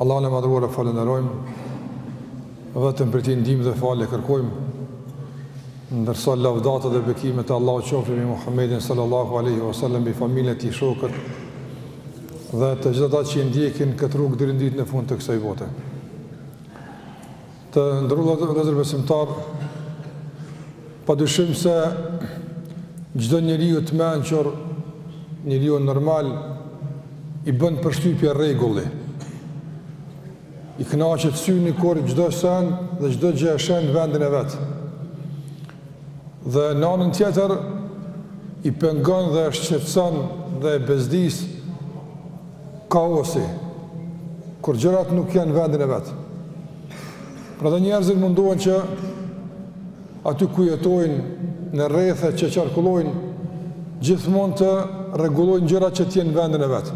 Allahun e Madhëruar e falënderojmë, vetëm prej tij ndihmë dhe falje kërkojmë, ndërsa lavdatat dhe bekimet e Allahut qofshin mbi Muhammedin sallallahu alaihi wasallam, mbi familjen e tij, shokët dhe të gjithë ata që e ndjekin këtë rrugë deri në ditën e fundit të kësaj bote. Të nderuar vëllezër besimtarë, pa dyshim se çdo njeriu të mençur, njeriu normal, i bën përshtypje rregulli. I kënaqet syni kur çdo send dhe çdo gjë e sheh në vendin e vet. Dhe në anën tjetër, i pengon dhe shqetëson dhe bezdis Kaosi, kur gjërat nuk janë në vendin e vet. Pra edhe njerëzit mundohen që aty ku jetojnë në rrethe që qarkullojnë gjithmonë të rregullojnë gjërat që të jenë në vendin e vet.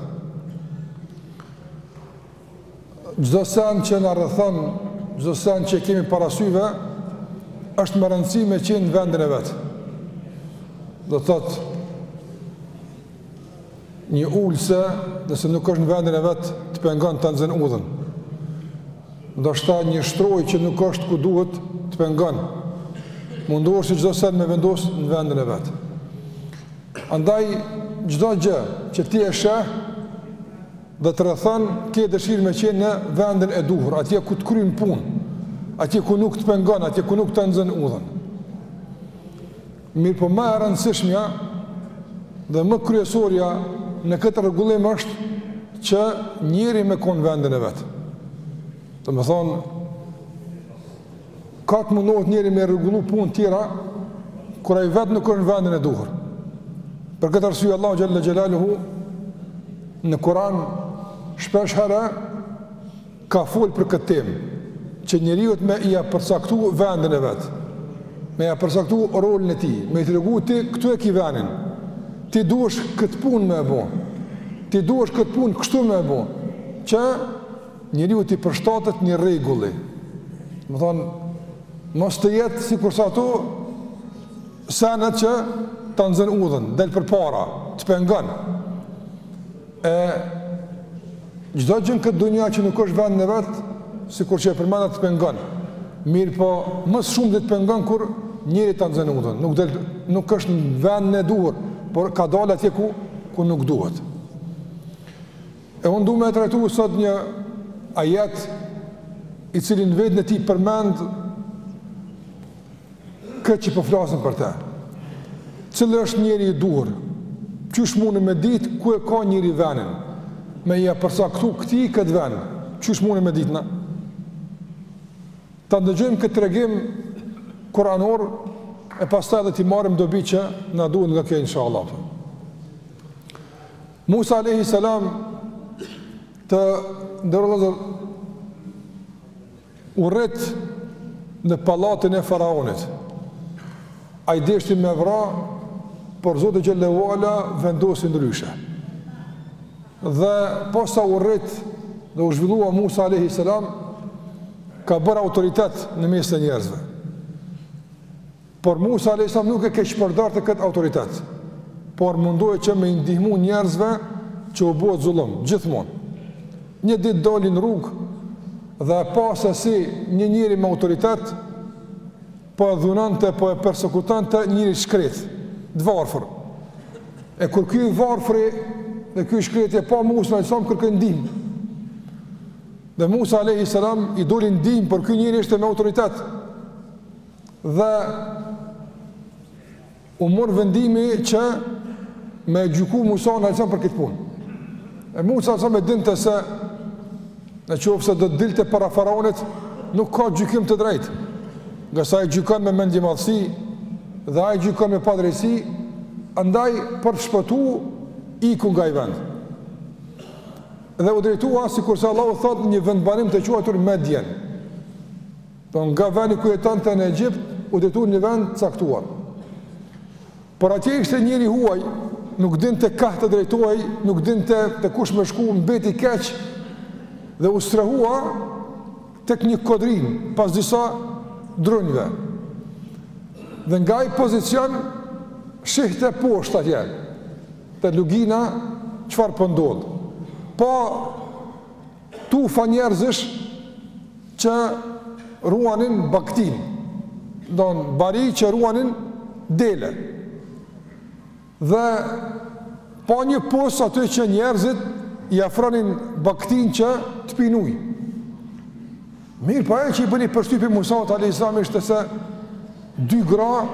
Çdo send që na rrethon, çdo send që e kemi para syve, është me rëndësi me qenë në vendin e vet. Do të thotë Një ulëse, nëse nuk është në vendin e vet, të pengon, ta nxen udhën. Ndoshta një shtrojë që nuk është ku duhet, të pengon. Mundohesh që çdo send me e vendos në vendin e vet. Andaj çdo gjë që ti e sheh dhe të rrethon ke dëshirë me qenë në vendin e duhur, atje ku të kryen punë, atje ku nuk të pengon, atje ku nuk ta nxen udhën. Mirëpo ma e rëndësishmja dhe më kryesorja në këtë rregullim është që njeri me kon në vendin e vet. Domethënë kot mundohet njeri me i rregullu punët tjera kur ai vet nuk është në vendin e duhur. Për këtë arsye Allahu xhelle xhelaluhu në Kur'an shpesh herë ka folë për këtë temë, që njeriut me ia përcaktu vendin e vet, me ia përcaktu rolin e tij, me i tregu ti këtu e ki venin, ti duhesh këtë punë me e bo, ti duhesh këtë punë kështu me e bo, që njeriut t'i përshtatet një rregulli. Domethënë, mos të jetë sikurse ato senet që ta nxen udhën, del përpara, të pengon. E çdo gjë në këtë dunja që nuk është në vendin e vet, sikur që e përmenda të pengon. Mirëpo, më së shumti të pengon kur njeri ta nxen udhën. Nuk, del, nuk është në vendin e duhur, por ka dalë atje ku, ku nuk duhet. E unë du me e trajtu sot një ajet i cili në veten e tij përmend Kjo që po flasim për të. Cili është njeri i duhur? Qysh mune me ditë ku e ka njeri venin? Me ia përcaktu këtij këtë ven? Qysh mune me ditë na? Ta ndëgjojmë këtë tregim kuranor e pastaj edhe t'i marrim dobi që na duhet nga kjo inshallah. Musa a.s. të nderuar U rrit në pallatin e faraonit. Ai deshti me vra, por Zoti xhele ue ala vendosi ndryshe. Dhe posa u rrit dhe u zhvillua Musa alayhi salam ka bërë autoritet në mes të njerëzve. Por Musa alejhi selam nuk e keqpërdorte këtë autoritet, por mundohej që me i ndihmu njerëzve që u bohet zullum, gjithmonë. Një ditë doli në rrugë dhe e pa se si një njeri me autoritet po e dhunonte, po e persekutonte një njeri shkret, të varfër. E kur ky i varfri dhe ky shkreti e pa Musa alejhi selam kërkoi ndihmë. Dhe Musa alejhi selam i doli n'ndihmë, por ky njeri ishte me autoritet. Dhe u morr vendimi që me gjyku Musan alejhi selam për këtë punë. E Musa alejhi selam e dinte se në qoftë se do të dilte para faraonit, nuk ka gjykim të drejtë. Ngase ai gjykon me mendjemadhësi dhe ai gjykon me padrejtësi, andaj për të shpëtu iku nga ai vend. Dhe u drejtua, sikurse Allahu thotë një vendbanim të quajtur Medjen. Pra nga vendi ku jetonte në Egjipt, u drejtu një vend të caktuar. Por atje ishte njeri i huaj, nuk dinte kah të drejtohej, nuk dinte te kush me shku, mbeti keq, dhe u strehua tek një kodrinë, pas disa drunjve. Dhe nga ai pozicion, shihte poshtë atje, te lugina, çfarë po ndodh. Pa, pa Tufa njerëzish që ruanin baktinë, do barinj që ruanin dele. Dhe pa një pus aty që njerëzit i afronin baktinë që të pinë ujë. Mirëpo ajo që i bëni përshtypje Musait a.s. ishte se dy gra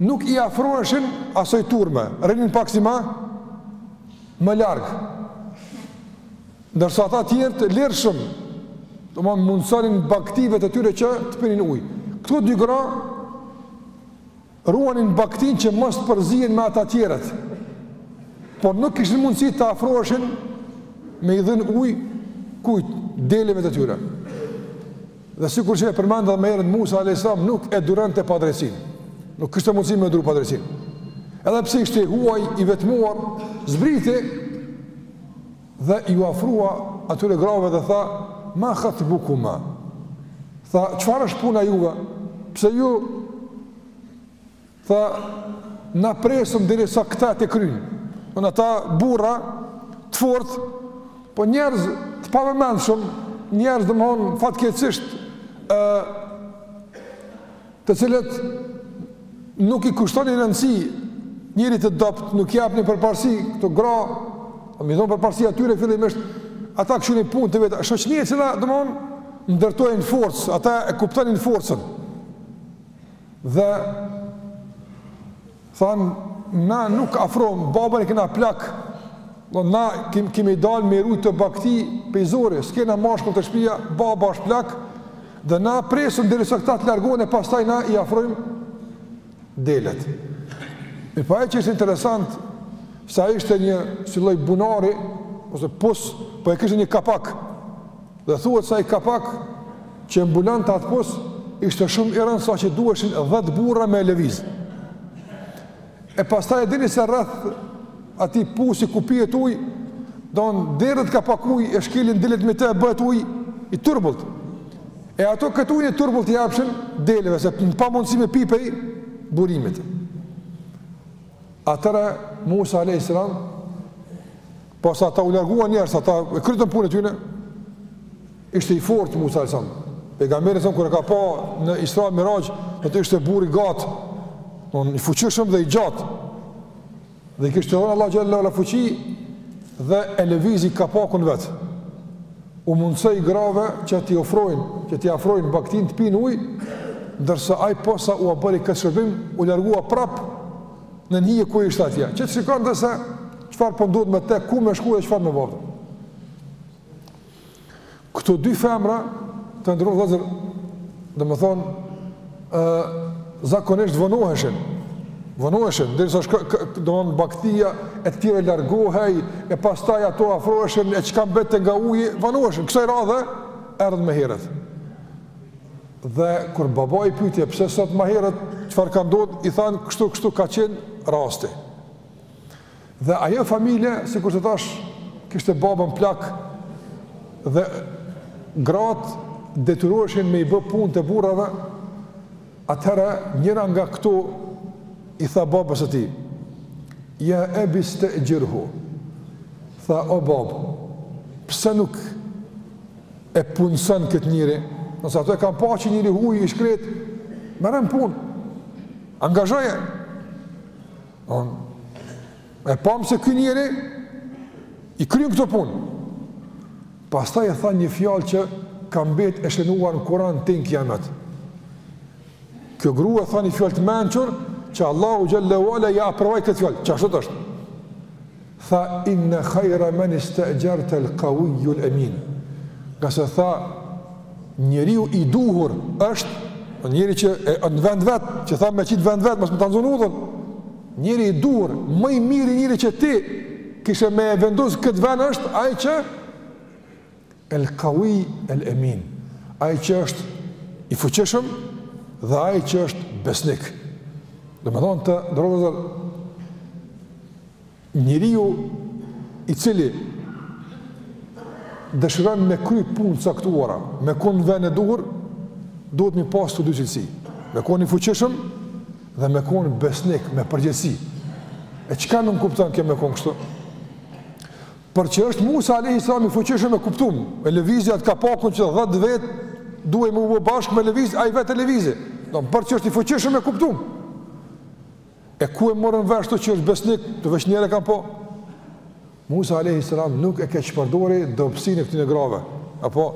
nuk i afroheshin asoj turme, rrinin paksi ma, më larg. Ndërsa ata tjerë të lirshëm, ua mundësonin baktive të tyre që të pinin ujë. Këto dy gra ruanin baktinë që mos të përzihen me ata të tjerët. Por nuk kishin mundësi të afroheshin me i dhënë ujë këtyre deleve të tyre. Dhe sikur që e përmenda edhe më herët Musa a.s. nuk e duronte padrejtësinë. Nuk kishte mundësi me e duru padrejtësinë. Edhe pse ishte i huaj, i vetmuar, zbriti dhe iu afrua atyre grave dhe tha, ma khatbukuma. Tha, çfarë është puna juve? Pse ju Tha, Na presëm derisa këta të kryjnë. Domethënë ata burra të fort, po njerëz të pavëmendshëm, njerëz domethënë fatkeqësisht, e, të cilët nuk i kushtonin rëndësi njerit të dobët, nuk u jepnin përparsi këtyre grave, apo me u dhënë përparsi atyre fillimisht, ata kqyrnin punët e veta, shoqni e cila, domethënë, nderonin forcë, ata e kuptonin forcën. Dhe thanë, na nuk afrohemi, babën e kena plak, domethënë na kemi, kemi dalë me i rujt këto bagëti prej zorit, s'kena mashkull te shpia, baba është plak, dhe na presëm derisa këta të largohen e pastaj na i afrojmë delet. E ajo që është interesant, se ishte një, si lloj bunari, ose pus, po e kishte një kapak, Dhe thuhet se ai kapak që e mbulonte atë pus ishte shumë i rëndë saqë duheshin 10 burra me e lëviz. E pastaj e dini se rreth atij pusi ku pihet ujë, domethënë derdhet ka pak ujë e shkelin delet me te e bëhet ujë i turbullt. E ato këtë ujë të turbullt i japshin deleve se në pamundësi me pi prej burimit. Atëherë Musa alayhis salam Posa ata u larguan njerëz, ata e kryen punën e tyre. Ishte i fortë Musa alayhis salam. Pejgamberi s.a.s. kur e ka pa në Isra Miraj, thotë ishte burrë i gjatë. Domethënë i fuqishëm dhe i gjatë. Dhe i kishte dhënë Allah xhallahu ala fuqi dhe e lëvizi kapakun vet. U mundësoi grave që t'i ofrojnë, që t'i afrojnë bagëtinë të pinë ujë, ndërsa ai posa u bëri këtë shërbim, u largua prapë Nën hije ku ishte atje, që të shikonte se çfarë po ndodh me te, ku me shku dhe çfarë me bërë. Këto dy femra të nderuar vëllezër, domethënë, zakonisht vonoheshin, vonoheshin, derisa kjo domethënë bagëtia e tjetër largohej, e pastaj ato afroheshin, e çka mbetej nga uji, vonoheshin, kësaj radhe, erdhën më herët. Dhe kur baba i pyeti pse sot më herët çfarë ka ndodhur, i thanë kështu kështu ka qenë rasti. Dhe ajo familje, sikurse thashë, kishte babën plak dhe gratë detyroheshin me i bë punët e burrave. Atëherë njëra nga këto i tha babës së vet, Ja ebeti-ste'xhirhu Tha o bab Pse nuk e punëson këtë njeri, nëse ato e kam pa që njeri i huj i shkretë, merre n' punë, angazhoje. E pamë se ky njeri i kryen këto punë. Pastaj e tha një fjalë që ka mbetë e shënuar në Kuran deri n'kijamet. Kjo grua e tha një fjalë të mençur, që Allahu xhel-le ve ala ia aprovoi këtë fjalë, që ashtu është. Tha, Inne khajra men iste'jarte el kawiyyu el emin. Nga se tha, njeriu i duhur është, njeri që e në vend vet, që tha me qitë vend vet, mos me ta nxanë udhën, njeri i duhur, më i mirë njeri që ti, kishe me e vendus këtë vend është, ai që, el kawi el emin, ai që është i fuqishëm, dhe ai që është besnik. Domethënë të nderuar Njeriu i cili dëshiron me kry punë të caktuara, me kon në vend e duhur, duhet me i pas këto dy cilësi. Me kon i fuqishëm dhe me kon besnik, me përgjegjësi. E çka nënkupton kjo me kon kështu? Po që është Musa alejhi selam i fuqishëm e kuptuam, e lëvizi atë kapakun që 10 vet duhej me u bo bashkë me e lëviz, ai vetë e lëvizi. Do të thotë që është i fuqishëm e kuptuam. E ku e morën vesh këto që është besnik, kur veç njëherë e kanë pa? Musa a.s. nuk e keqpërdori dobësinë e këtyne grave. Apo,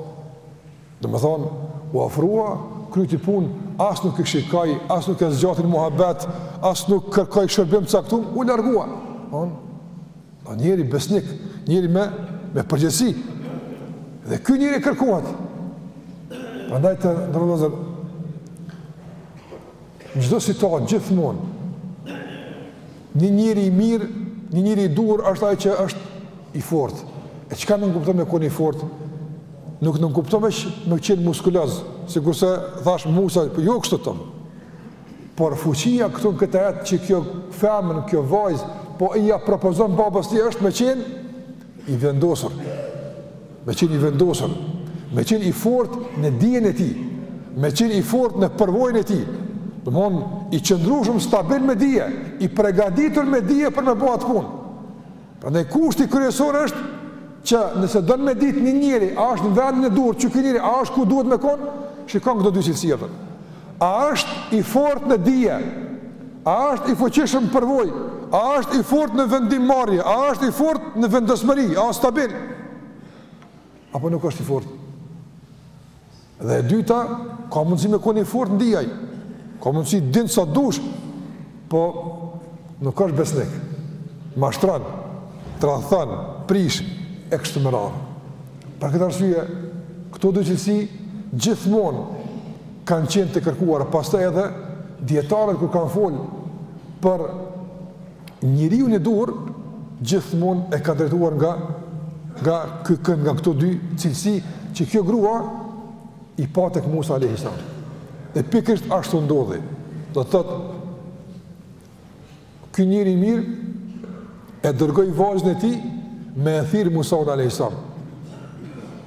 domethënë, u afrua, kryti punë, as nuk i shikoi, as nuk e zgjati në muhabet, as nuk kërkoi shpërblim të caktum, u largua. On, o njeri besnik, njeri me, me përgjegjësi. Dhe ky njeri kërkohet. Prandaj të nderuar vllezër, Çdo situatë gjithmonë një njeri i mirë, një njeri i duhur është ai që është i fortë. E çka nënkupton me kon i fortë? Nuk nënkupton veç me qenë muskuloz, sikurse thashë Musa, po jo kështu të themi. Por fuqia këtu në këtë ajet që kjo femën, kjo vajzë, po ia propozon babës së saj, është me qenë i vendosur. me qenë i vendosur, me qenë i fortë në dijen e tij, me qenë i fortë në përvojën e tij, domethënë i qëndrueshëm stabil me dije, i përgatitur me dije për me bë atë punë. Prandaj kushti kryesor është që nëse don me ditë një njeri, a është në vendin e duhur, që ky njeri, a është ku duhet me konë, shikon këto dy cilësi atëherë. A është i fortë në dije? A është i fuqishëm në përvojë? A është i fortë në vendimmarrje? A është i fortë në vendosmëri? A është stabil? Apo nuk është i fortë? Dhe e dyta, ka mundësi me kon i fortë në dije? Ka mundësi din sa dush? Po nuk është besnik. Mashtron, tradhton, prish e kështu me radhë. Për këtë arsye, këto dy cilësi gjithmonë kanë qenë të kërkuara, pastaj edhe dietarët kur kanë fol për njeriun e duhur gjithmonë e kanë drejtuar nga nga ky kënd nga këto dy cilësi që kjo grua i pa tek Musa alayhis salam. E pikërisht ashtu ndodhi. Do të thotë ky njeri i mirë e dërgoi vajzën e tij me e thirr Musaun alayhis salam.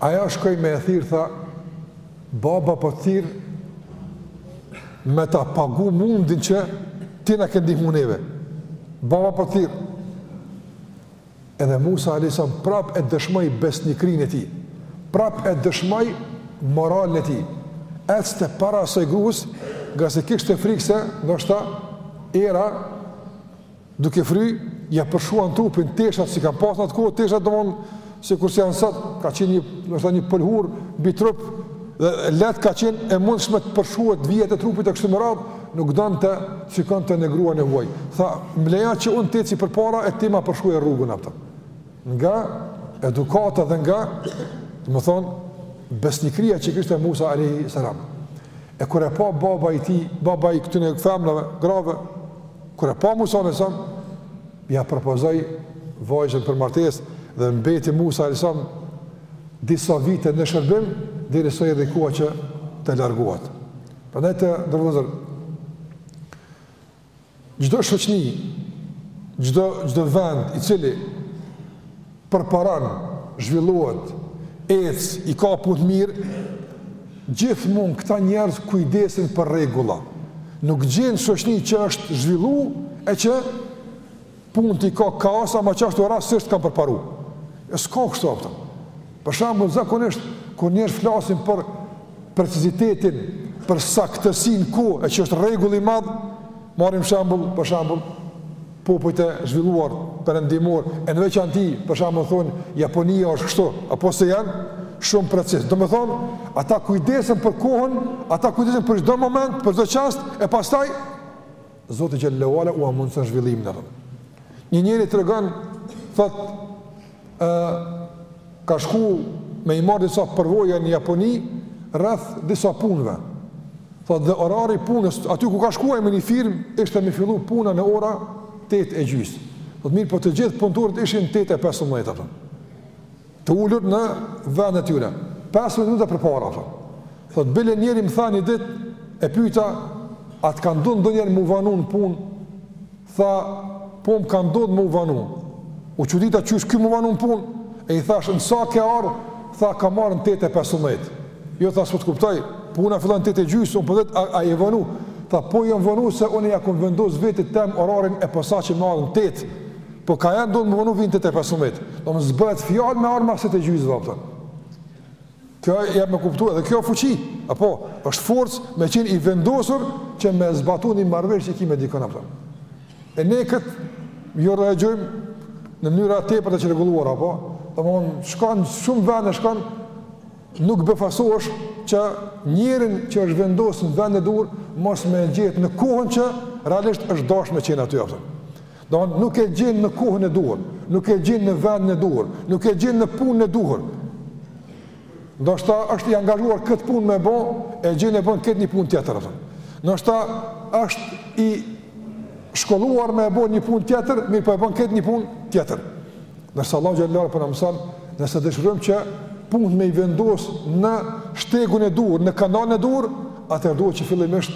Ajo shkoi me e thirr tha baba po thirr me ta pagu mundin që ti na ke ndihmu neve. Baba po thirr. Edhe Musa alejhi selam prapë e dëshmoi besnikërinë e tij, prapë e dëshmoi moralin e tij, ecte para asaj gruës, ngase kishte frikë se ndoshta era duke fry ja përshkruan trupin teshat që ka pas në atë kohë teshat domethënë sikur janë sot ka qenë një ndoshta një pëlhurë mbi trup dhe lehtë ka qenë e mundshme të përshkruhet vijat e trupit e kështu me radhë nuk donte t'shikonte në gruan e huaj. Tha, më lejo që unë të eci përpara e ti ma përshkruaj rrugën atë. Nga edukata dhe nga, domethënë, besnikria që kishte Musa Alehi Salam. E kur e pa baba i tij, baba i këtyne femnave, grave, kur e pa Musa Alehi Salam, ia propozoi vajzën për martesë dhe mbeti Musa Alehi Salam disa vite në shërbim, derisa erdhi koha që të largohet. Prandaj të nderuar vëllezër, çdo shoqni, çdo, çdo vend i cili përparon, zhvillohet, ec, i ka punët mirë, gjithmonë këta njerës kujdesin për rregulla. Nuk gjen shoqni që është zhvillu e që Punët i ka kaos ama qashtu rastësisht kanë përparu. E s'ka kështu aftë. Për shembull, zakonisht, kur njerëzit flasin për precizitetin, për saktësinë në kohë, e që është rregull i madhë, marrim shembull, për shembull, popujt e zhvilluar perëndimorë e në veçanti për shembull thonë Japonia është kështu a po se janë shumë precizë. Domethënë ata kujdesen për kohën, ata kujdesen për çdo moment, për çdo çast e pastaj Zoti xhele ue ala ua mundson zhvillimin atë. Një njeri tregon thot ë ka shku me i marr disa përvoja në Japoni rreth disa punëve. Thot dhe orari i punës aty ku ka shkuar në një firmë ishte me fillu puna në ora 8 e gjys. Thot mirëpo të gjithë punëtorët ishin 8 e 15 ata. të ulur në vendet e tyre, 15 minuta përpara, thot, bile njeri më tha një dit, e pyta, a të ka ndodh ndonjëherë m'u vonu në punë, tha, po më ka ndodh m'u vonu, u çudita qysh ky m'u vonu në punë, e i thashë, në sa ke ardh, tha, kam ardh në tetë e 15, jo tha, së të kuptaj, puna fillon në tetë e gjysë, unë po vet, po a, a je vonu, tha, po jam vonu, se unë ia kam vendos vetit tem orarin e posaçëm me ardh në tetë, Po kur jam ndonjëherë m'u vonu, vij në tetë e pesëmbëdhjetë. Domos bëhet fjalë me ardh mas tetë e gjysë dhe a kupton. Kjo e jep me kuptu edhe kjo fuqi. Apo, është forcë me qenë i vendosur që me zbatu një marvesh që ki me dikën, a kupton. E ne këtë jo reagjojmë në mënyra tepër të çrregulluar, apo? Dhe domethanë, shkon shumë vene, shkon nuk befasohesh që njërin që është vendosë në vendin e duhur, mos me gjet në kohën që realisht është dashë me qenë aty, a kupton. Do nuk e gjen në kohën e duhur, nuk e gjen në vendin e duhur, nuk e gjen në punën e duhur. Ndoshta është i angazhuar këtë punë me e bo, e gjen e bën këtë një punë tjetër. Ndoshta është i shkolluar me e bo një punë tjetër, mirëpo e bën këtë një punë tjetër. Ndërsa Allahu xhele ue ala po na mëson, nëse dëshirojmë që punët me i vendos në shtegun e duhur, në kanalin e duhur, atëherë duhet që fillimisht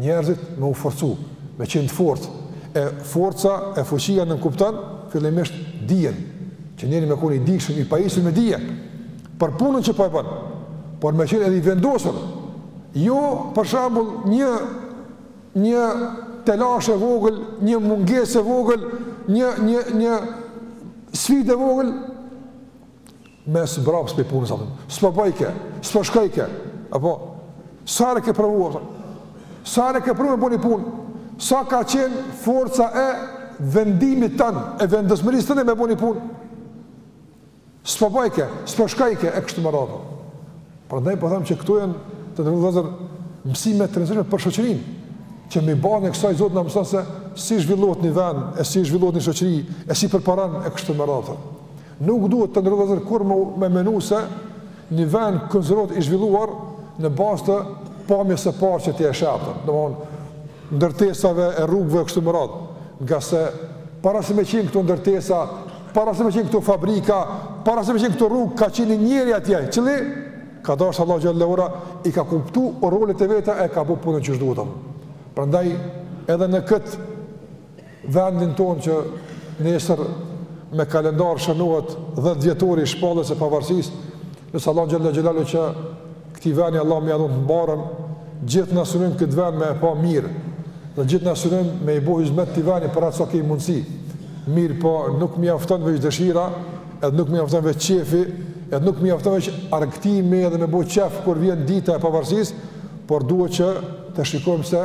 njerëzit me u forcu, me qenë të fortë. E forca e fuqia nënkupton fillimisht dijen, që njeri me kon i dijshëm i pajisur me dije për punën që po e bën. Por me qenë edhe i vendosur. Jo, për shembull, një një telashe e vogël, një mungesë e vogël, një një një sfidë e vogël me zmbraps prej punës tane. S'po bojke, s'po shkojke, apo, sa herë ke provu, sa herë ke provu me bo ni punë, sa ka qenë forca e vendimit tanë, e vendosmërisë tane me bo ni punë. S'po bojke, s'po shkojke, e kështu me radhë. Prandaj po thamë që këto janë të nderuar vëllezër mësime të rënsishme për shoqërinë, që mbi bazën e kësaj Zoti na mëson se si zhvillot një ven, e si zhvillot një shoqëri, e si përparon, e kështu me radhë. Nuk duhet të nderuar vëllezër kurrë me, me menu se një ven konsiderohet i zhvilluar në bazë të pamjes së parë që ti e sheh, domethonë, ndërtesave e rrugëve e kështu me radhë, ngase para se me qenë këto ndërtesa, para se me qenë këto fabrika, para se me qenë këto rrugë, ka qenë njeri atje, i cili, ka dashtë Allahu xhele ue ala, i ka kuptu rolet e veta, e ka bo punën qysh duhet tamam. Prandaj, edhe në këtë vendin tonë që nesër me kalendar shënohet dhjetëvjetori i shpalljes së pavarësisë, nëse Allahu xhele xhelaluhu që Këtij veni Allah m'ia dhontë të mbarën, gjithë na synojmë këtë vend me e pa mirë dhe gjithë na synojmë me i bo hizmet këtij veni për atë sa kemi mundësi. Mirëpo nuk mjafton veç dëshira, edhe nuk mjafton veç qefi, edhe nuk mjafton veç argëtimi edhe me bo qef kur vjen dita e pavarësisë, por duhet që të shikojmë se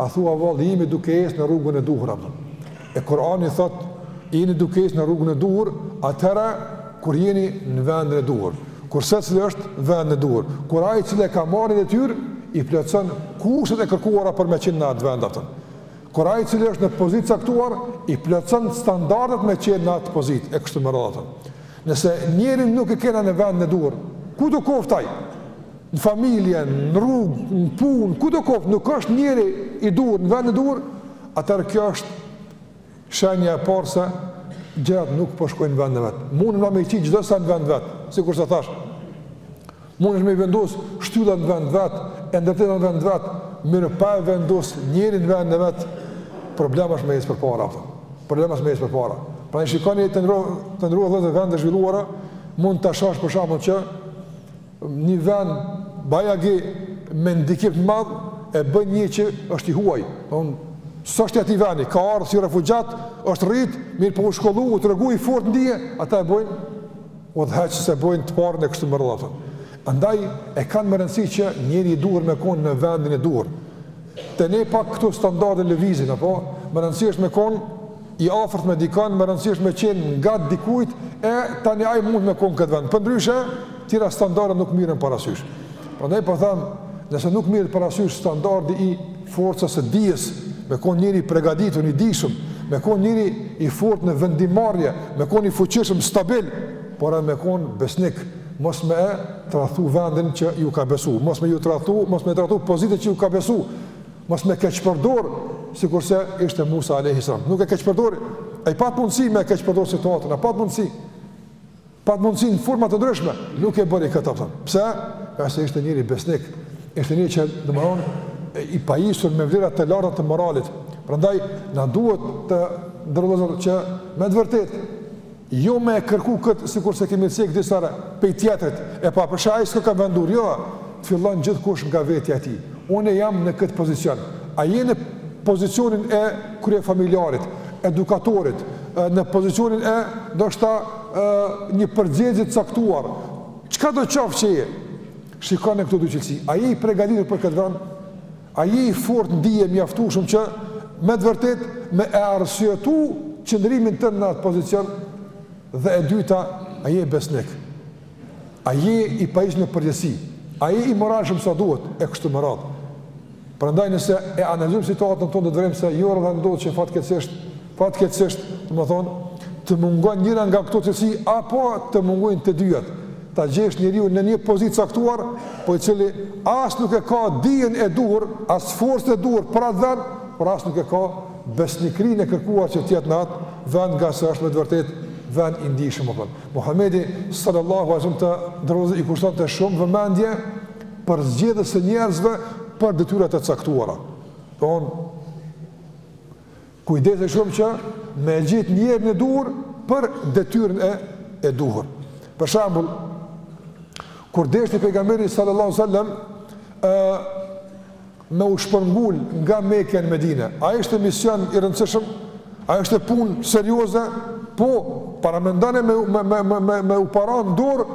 a thua vallë jemi duke ecë në rrugën e duhur apo. E Kurani thot, jeni duke ecë në rrugën e duhur, atëra kur jeni në vendin e duhur. Kur secili është në vendin e duhur, kur ai i cili e ka marrë detyrën i plotëson kushtet e kërkuara për me qenë në atë vend atë. Kur ai i cili është në pozitë t'caktuar i plotëson standardet me qenë në atë pozitë e kështu me radhë. Nëse njerin nuk e kena në vendin e duhur, kudo koftë ai? në familje, në rrugë, në punë, kudo koftë, nuk është njeri i duhur, në vendin e duhur, atër kjo është shenja e parë se gjërat nuk po shkojnë në vendin e vet. Munesh me i qitë gjithçka në vend t'vet, sikurse thashë. Munesh me i vendosë shtyllat në vend t'vet, e ndërtesat në vend t'vet, mirë pa e vendosë njerin në vendin e vet, problem është me ecë përpara. Problem është me ecë përpara. Pra shikoni të nderuar edhe vendet e zhvilluara, mund ta shohësh për shembull që Një vend bajagi me ndikim të madh e bëjnë një që është i huaj, domthon s'është i atij vendi, ka ardhur si refugjat, është rrit, mirëpo u shkollu, u tregu i fortë n'dije, ata e bëjnë udhëheqës e bëjnë të parën e kështu me radhë. Andaj e kanë me rëndësi që njeri i duhur me konë në vendin e duhur. Te ne pak këtu standarde lëvizin apo me rëndësi është me konë i afërt me dikën, me rëndësi është me qenë nga dikujt, e tani ai mund me kon n'këtë vend. Përndryshe, tjera standarde nuk mirren parasysh. Prandaj po them, nëse nuk mirret parasysh standardi i forcës së dijes, me kon njeri i pregaditun, i dijshëm, me kon njeri i fortë në vendimmarrje, me kon i fuqishëm, stabil, por edhe me kon besnik, mos me e tradhtu vendin që ju ka besu, mos me ju tradhtu, mos me tradhtu pozitën që ju ka besu, Mos me keqpërdor sikurse ishte Musa alayhis salam. Nuk e keqpërdori. Ai pat mundësi me e keqpërdor situatën, pat mundësi. Pat mundësi në forma të ndryshme, nuk e bëri këtë atë. Pse? Se ishte njeri besnik. Ishte njeri që domthon i pajisur me vlera të larta të moralit. Prandaj na duhet të nderuar që me të vërtetë Jo me e kërku këtë sikurse kemi cek disa herë pej tjetrit, e papë pse ai s'ka ka vendur, jo, të fillon gjithkush nga vetja e tij, unë jam në këtë pozicion, a je në pozicionin e kryefamiljarit, edukatorit, në pozicionin e ndoshta një përgjegjësie të caktuar, çka do të qoftë që je, shikon këto dy cilësi, a je i pregaditur për këtë vend? A je i fortë në dije mjaftueshëm që me të vërtetë me e arsyetu qëndrimin tënd në atë pozicion? Dhe e dyta, a je besnik? A je i pajisë me përgjegjësi? A je i moralshëm sa duhet? E kështu me radhë. Prandaj nëse e analizim situatën tonë, do të vërejmë se jo rrallë ndodh që fatke Fatkeqësisht, domethënë, të mungon njëra nga këto cilësi apo të mungojnë të dyjat, ta gjesh njeriun në një pozitë të caktuar, po i cili as nuk e ka dijen e duhur, as forcën e duhur për atë vend, por as nuk e ka besnikërinë e kërkuar që të jetë në atë vend, ngase është me të vërtetë vend i ndjeshëm apo. Muhamedi sallallahu alaihi wasallam të nderuar i kushtonte shumë vëmendje përzgjedhjes së njerëzve për detyra të caktuara. Don Kujdesej shumë që me e gjetë njerin e duhur për detyrën e e duhur. Për shembull, kur deshti pejgamberi sallallahu alajhi wasallam ë me u shpërngul nga Mekka në Medinë, a ishte mision i rëndësishëm? A ishte punë serioze? Po, paramendone me me me me me u ra në dorë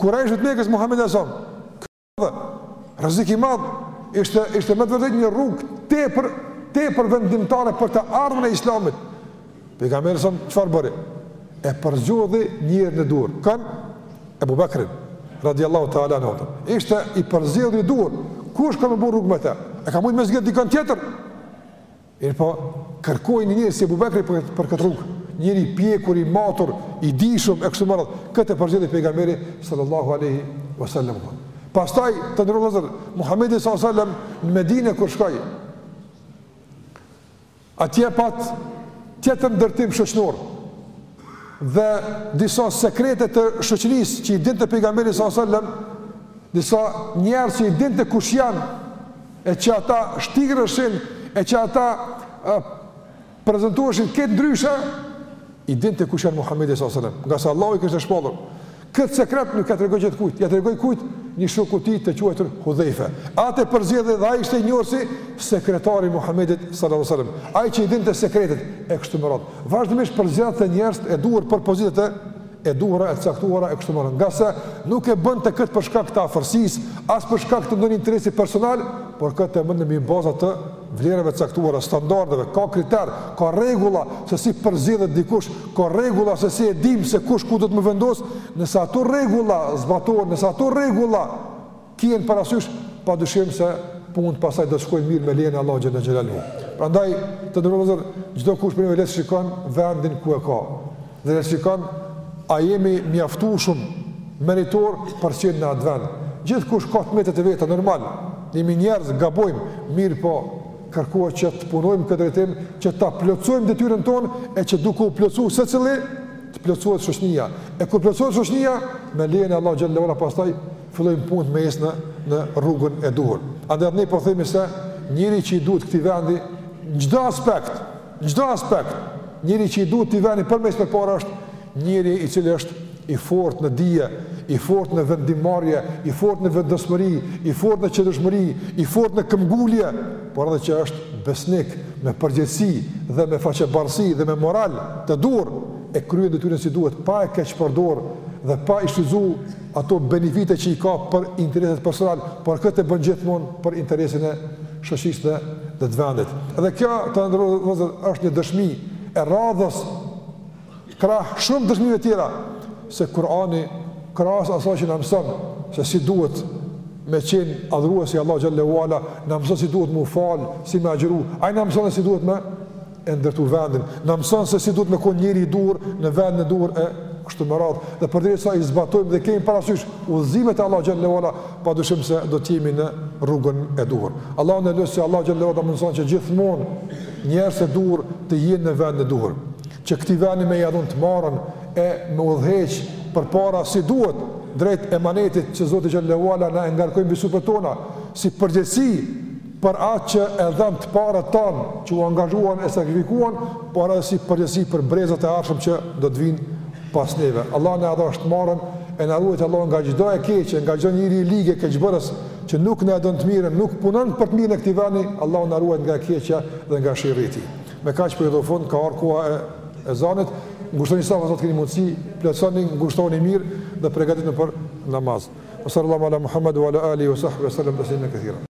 kurejshëve të Mekës Muhamedi sallallahu madhe, rrezik i madh, ishte ishte me të vërtetë një rrugë tepër tepër vendimtare për të ardhmën e Islamit. Pejgamberi sa çfarë bëri? E përzgjodhi njerin e duhur. Kënd? Abu Bakrin radiallahu ta'ala anhu. Ishte i përzgjedhuri i duhur. Kush ka me bërë rrugë me të? A ka mujtë me zgjedh dikënd tjetër? Mirëpo, kërkoi një njeri si Abu Bekri për këtë, për këtë rrugë, një njeri i pjekur, i matur, i dijshëm e kështu me radhë. Këtë përzgjodhi pejgamberi sallallahu alaihi wasallam. Pastaj të nderuar vëllezër, Muhammedi sallallahu alaihi wasallam në Medinë kur shkoi. Atje pat tjetër ndërtim shoqëror dhe disa sekrete të shoqërisë që i dinte pejgamberi sallallahu alaihi wasallam, disa njerëz që i dinte kush janë e që ata shtireshin, e që ata prezentoheshin krejt ndryshe, i dinte kush janë Muhammedi s.a.s. Ngase Allahu i kishte shpallur. Këtë sekret nuk ia tregoi gjithkujt, ia tregoi kujt, një shokut të tij të quajtur Hudhejfe. Atë e përzgjodhi dhe ai ishte një si sekretar i Muhammedit s.a.s. Ai që i dinte sekretet e kështu me radhë. Vazhdimisht përzgjidhte njerëzit e duhur për pozitat e e duhura e caktuara e kështu me radhë, ngase nuk e bënte këtë për shkak të afërsisë, as për shkak të ndonjë interesi personal, por këtë e bënte mbi baza të vlerave të caktuara, standardeve, ka kriter, ka rregulla se si përzgjidhet dikush, ka rregulla se si e dimë se kush ku duhet me u vendos, nëse ato rregulla zbatohen, nëse ato rregulla kihen parasysh padyshim se punët pastaj do të shkojnë mirë me lejen e Allahut xhele xhelaluhu. Prandaj të nderuar çdokush për vete le të shikon vendin ku e ka. Dhe le të shikon a jemi mjaftueshëm meritorë për të qenë në atë vend. Gjithkush ka të metat e veta normal. Ne jemi njerëz, gabojmë, mirëpo kërkohet që të punojmë në këtë drejtim, që ta plotësojmë detyrën tonë e që duke u plotësuar secili të plotësohet shoqnia. E kur plotësohet shoqnia me lejen e Allahut xhele ue ala pastaj fillojnë punët me ecë në në rrugën e duhur. Andaj ne po themi se njeri që i duhet këtij vendi në çdo aspekt, në çdo aspekt, njeri që i duhet këtij vendi për me ecë përpara është njeri i cili është i fortë në dije, i fortë në vendimmarrje, i fortë në vendosmëri, i fortë në qëndrueshmëri, i fortë në këmbëngulje, por edhe që është besnik me përgjegjësi dhe me faqebardhësi dhe me moral të duhur e kryen detyrën si duhet pa e keqpërdor dhe pa i shfrytëzuar ato benefite që i ka për interesat personale, por këtë e bën gjithmonë për interesin e shoqërisë dhe dhe të vendit. Dhe kjo të nderuar është një dëshmi e radhës krah shumë dëshmive tjera se Kurani krahas asaj që na mëson se si duhet me qen adhurues i Allahut xhele ue ala, na mëson si duhet me u fal, si me agjëru, ai na mëson se si duhet me e ndërtu vendin, na mëson se si duhet me kon njeri i duhur në vendin e duhur e kështu me radhë. Dhe përderisa i zbatojmë dhe kemi parasysh udhëzimet e Allahut xhele ue ala, padyshim se do të jemi në rrugën e duhur. Allahun e lusim, Allahu xhele ue ala mundëson që gjithmonë njerëzit e duhur të jenë në vendin e duhur. Që këtij vendi me ia dhon të marën e me udhëheq përpara si duhet drejt emanetit që Zoti xhele ue ala na e ngarkoi mbi supet tona si përgjegjësi për atë që e dhanë të parët tanë që u angazhuan e sakrifikuan, por edhe si përgjegjësi për brezat e ardhshëm që do të vijnë pas neve. Allahu na e dhashtë të marën e na ruajt Allahu nga çdo e keqe, nga çdo njeri i lig e keqëbërës që nuk na e don të mirën, nuk punon për të mirën e këtij veni, Allahu na ruajt nga e keqja dhe nga sherri i tij. Me kaq po i dhom fund, ka ardh koha e ezanit, ngushtoni safat sa të keni mundësi, plotësoni, ngushtoni mirë dhe pregatituni për namaz. Sallallahu ala Muhammed ue ala alihi ue sahbihi ue sallam taslimen kethira.